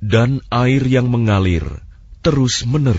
Dan air yang mengalir terus menerus.